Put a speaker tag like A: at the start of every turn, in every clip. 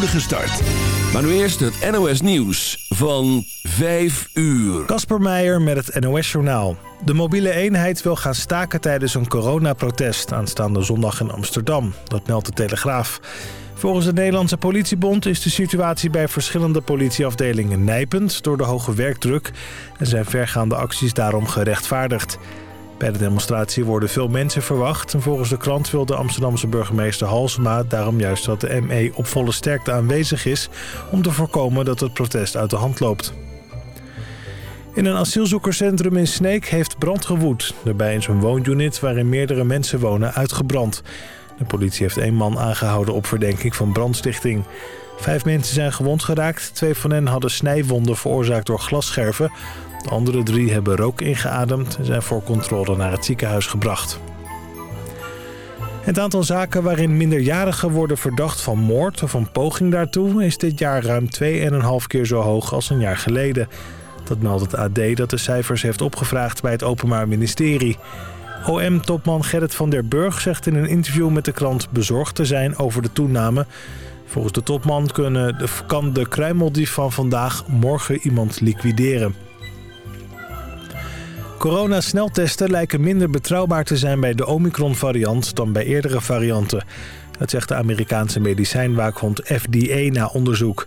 A: start. Maar nu eerst het NOS Nieuws van 5 uur.
B: Kasper Meijer met het NOS Journaal. De mobiele eenheid wil gaan staken tijdens een coronaprotest aanstaande zondag in Amsterdam. Dat meldt de Telegraaf. Volgens de Nederlandse politiebond is de situatie bij verschillende politieafdelingen nijpend door de hoge werkdruk en zijn vergaande acties daarom gerechtvaardigd. Bij de demonstratie worden veel mensen verwacht en volgens de krant wil de Amsterdamse burgemeester Halsema daarom juist dat de ME op volle sterkte aanwezig is om te voorkomen dat het protest uit de hand loopt. In een asielzoekerscentrum in Sneek heeft brand gewoed. Daarbij is een woonunit waarin meerdere mensen wonen uitgebrand. De politie heeft één man aangehouden op verdenking van brandstichting. Vijf mensen zijn gewond geraakt. Twee van hen hadden snijwonden veroorzaakt door glasscherven. De andere drie hebben rook ingeademd en zijn voor controle naar het ziekenhuis gebracht. Het aantal zaken waarin minderjarigen worden verdacht van moord of een poging daartoe... is dit jaar ruim 2,5 keer zo hoog als een jaar geleden. Dat meldt het AD dat de cijfers heeft opgevraagd bij het Openbaar Ministerie. OM-topman Gerrit van der Burg zegt in een interview met de krant bezorgd te zijn over de toename. Volgens de topman kunnen, kan de kruimeldief van vandaag morgen iemand liquideren. Corona-sneltesten lijken minder betrouwbaar te zijn bij de Omicron-variant dan bij eerdere varianten. Dat zegt de Amerikaanse medicijnwaakhond FDA na onderzoek.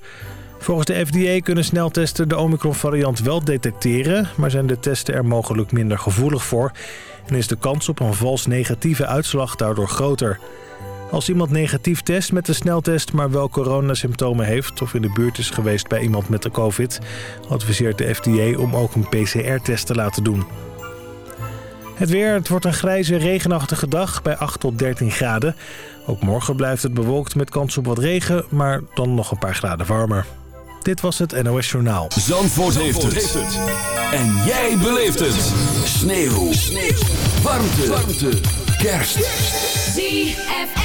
B: Volgens de FDA kunnen sneltesten de Omicron-variant wel detecteren... maar zijn de testen er mogelijk minder gevoelig voor... en is de kans op een vals negatieve uitslag daardoor groter. Als iemand negatief test met de sneltest, maar wel coronasymptomen heeft... of in de buurt is geweest bij iemand met de covid... adviseert de FDA om ook een PCR-test te laten doen. Het weer, het wordt een grijze, regenachtige dag bij 8 tot 13 graden. Ook morgen blijft het bewolkt met kans op wat regen, maar dan nog een paar graden warmer. Dit was het NOS Journaal.
A: Zandvoort, heeft, het. En jij beleeft het. Sneeuw. Sneeuw. Warmte. Warmte. Kerst.
C: ZFM.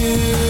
C: You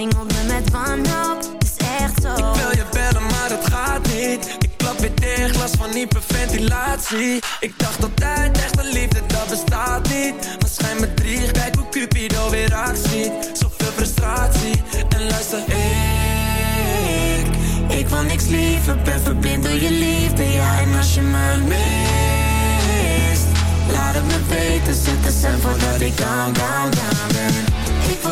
D: Omsingelt me met wanhoop, is echt zo
E: Ik wil je bellen, maar het gaat niet. Ik klap weer dicht, last van hyperventilatie. Ik dacht altijd, echte liefde, dat bestaat niet. Maar schijn me drie, kijk hoe Cupido weer actie. Zoveel frustratie, en luister, ik...
D: Ik wil niks liever, ben verblind door je liefde Ja, en als je me mist
E: Laat het me weten, zet de cent voordat ik down, down, down ben.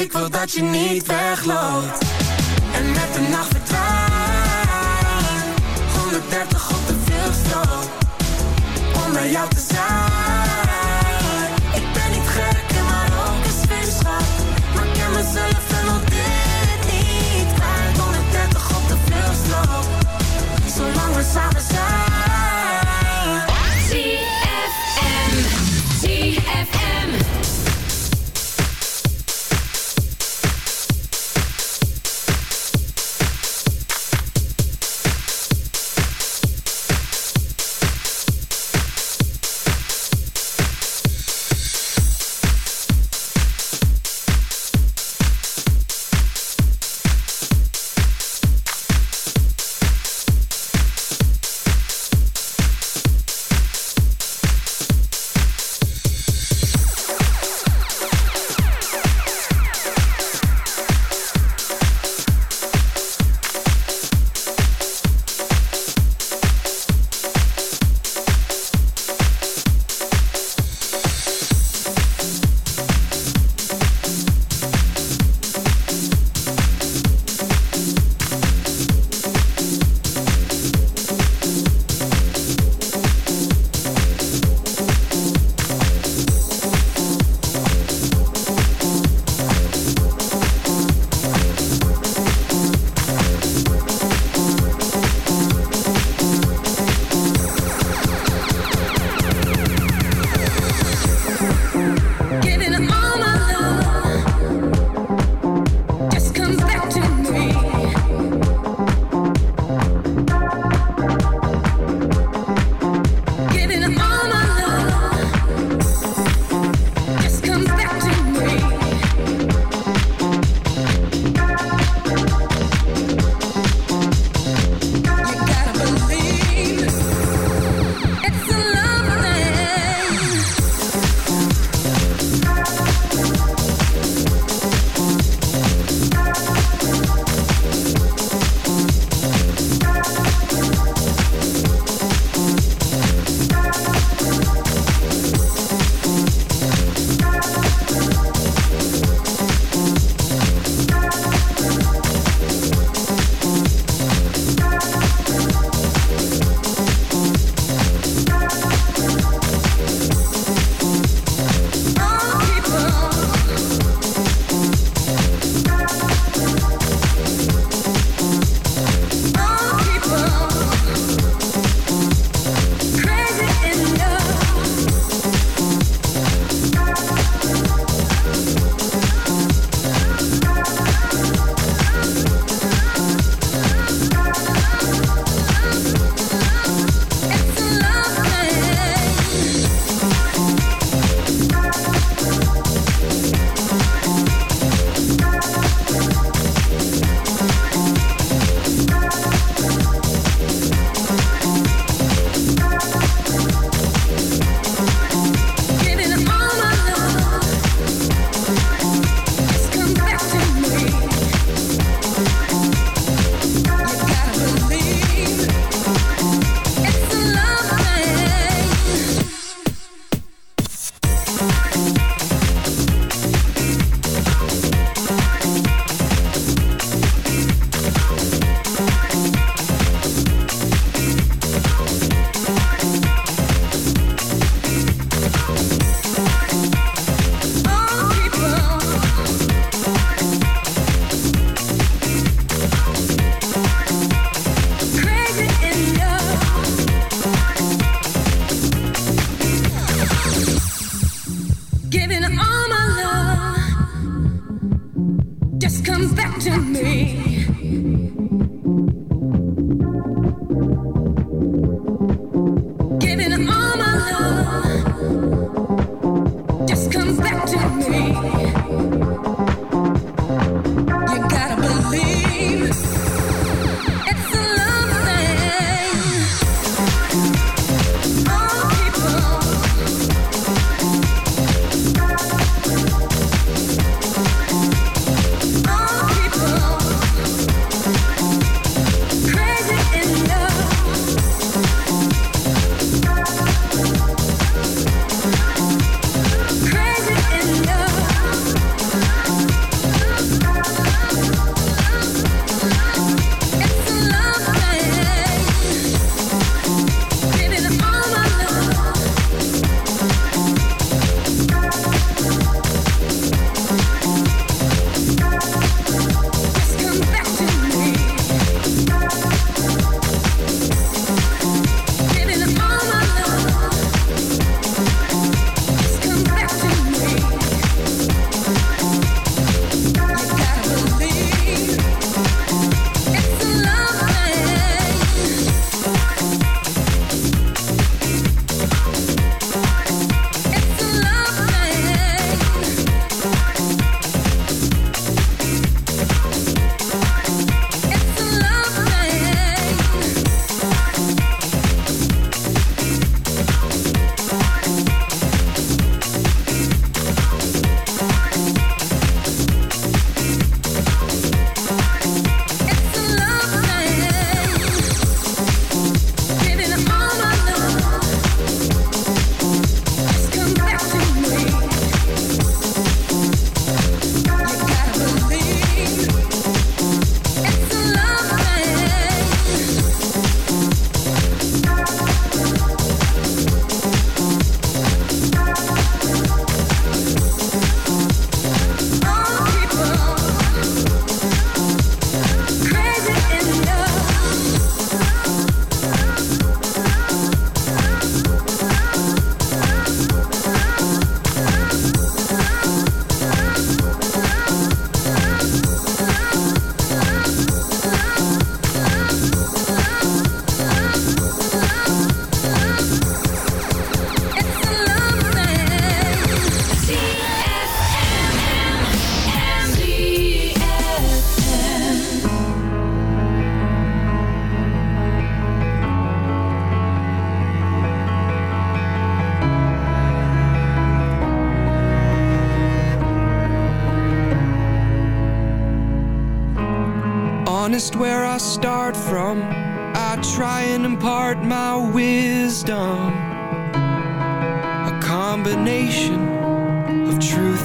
F: Ik wil dat je niet wegloopt. En met de nacht verdwijnt. 130 op de vluchtstrook. Om bij jou te zijn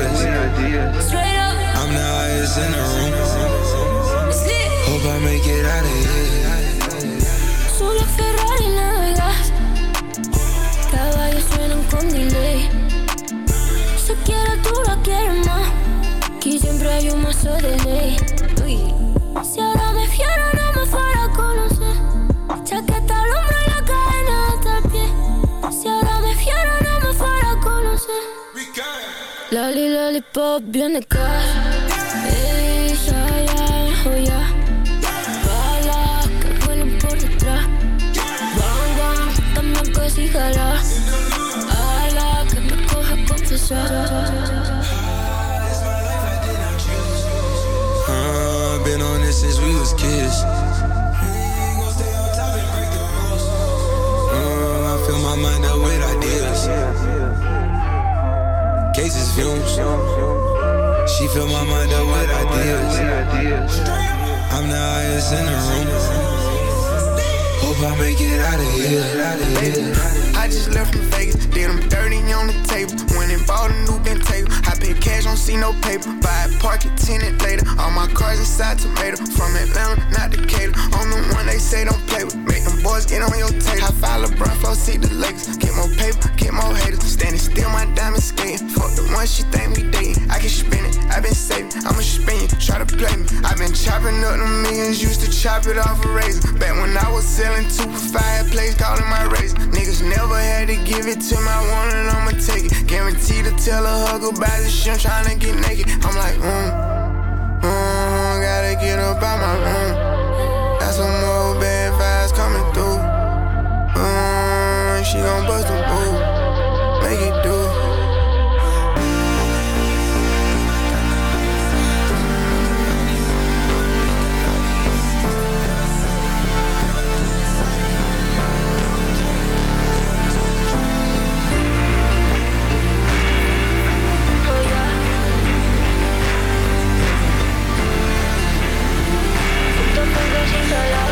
G: Ideas. I'm the highest in the room. Hope I make it out of here.
F: Solo Ferrari navegas Caballos suenan con delay Si quieres tú la quieres más Aquí siempre hay un mazo de ley lollipop, bien de casa Ey, ya, oh ya Balas que vuelan por detrás Bang, bang, dame que si jala Ala, que
G: Uh, been on this since we was kids. Fumes. She fill my mind up with ideas. I'm the highest in the room. Hope I make it out of here.
H: I just left from Vegas, did them dirty on the table. Went and bought a new bent table. I paid cash, don't see no paper. Buy it, park it, tenant later. All my cars inside tomato. From Atlanta, not Decatur. I'm the one they say don't play with. Make them boys get on your tape. I file LeBron, flow, see the Lakers. Get she think we dating. I can spin it, i been saving, I'ma spin it, try to play me. i been chopping up the millions, used to chop it off a razor. Back when I was selling two a fireplace, calling my razor. Niggas never had to give it to my one and I'ma take it. Guaranteed to tell a hug about this shit, I'm trying to get naked. I'm like, mm, mm, gotta get up out my room. Got some more bad vibes coming through. Mm, she gon' bust a move, make it do.
I: Yeah.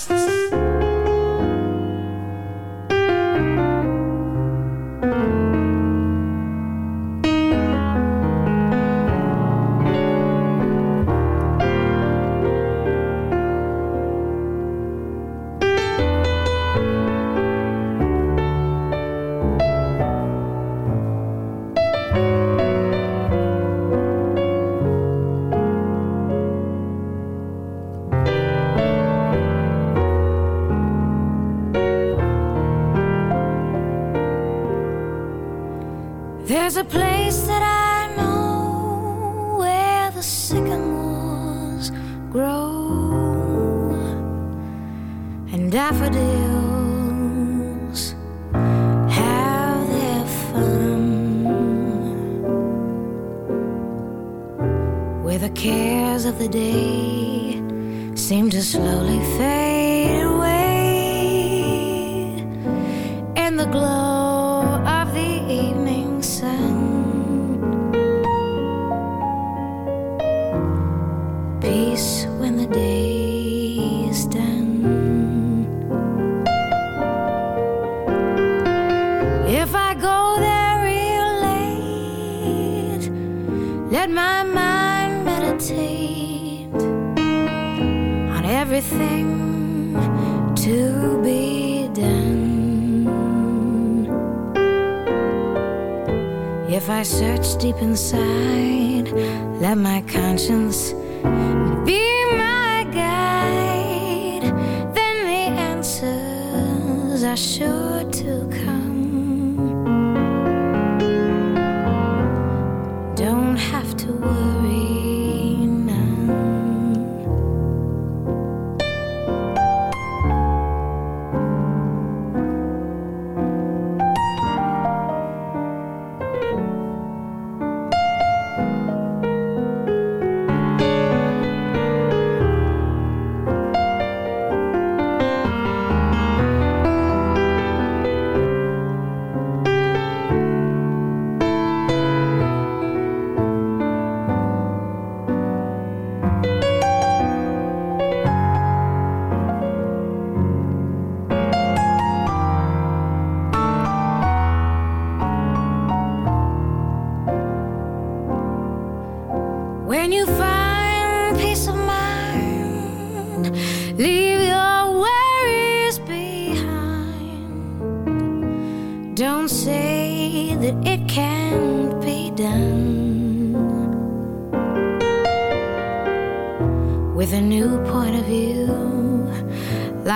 J: deep inside.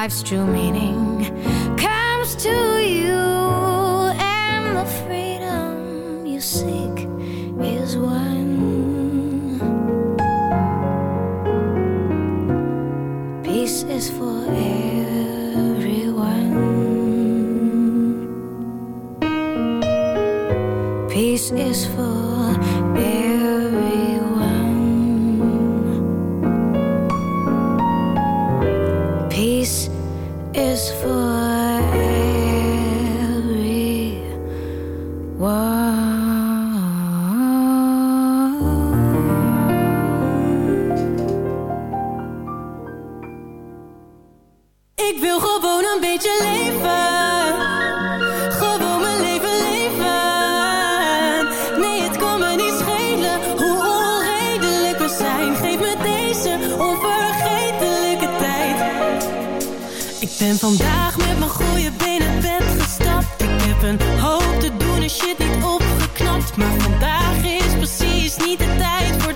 J: life's true.
K: ben vandaag met mijn goede benen bed gestapt. Ik heb een hoop te doen en shit niet opgeknapt. Maar vandaag is precies niet de tijd voor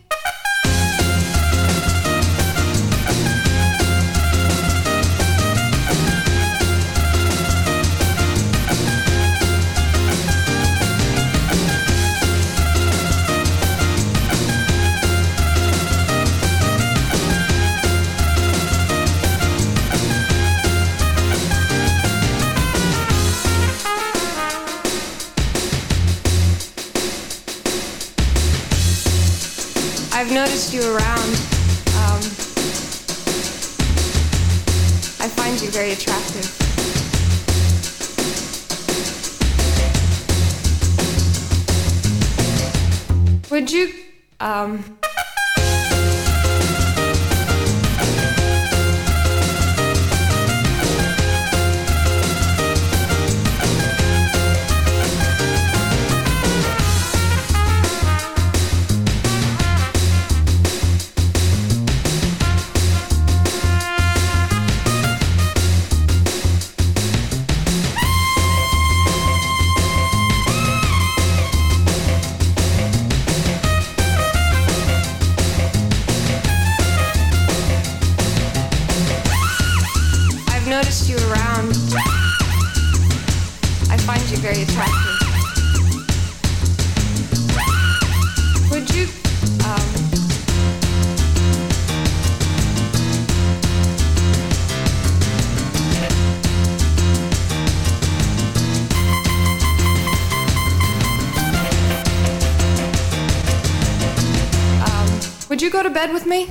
L: you around. bed with me?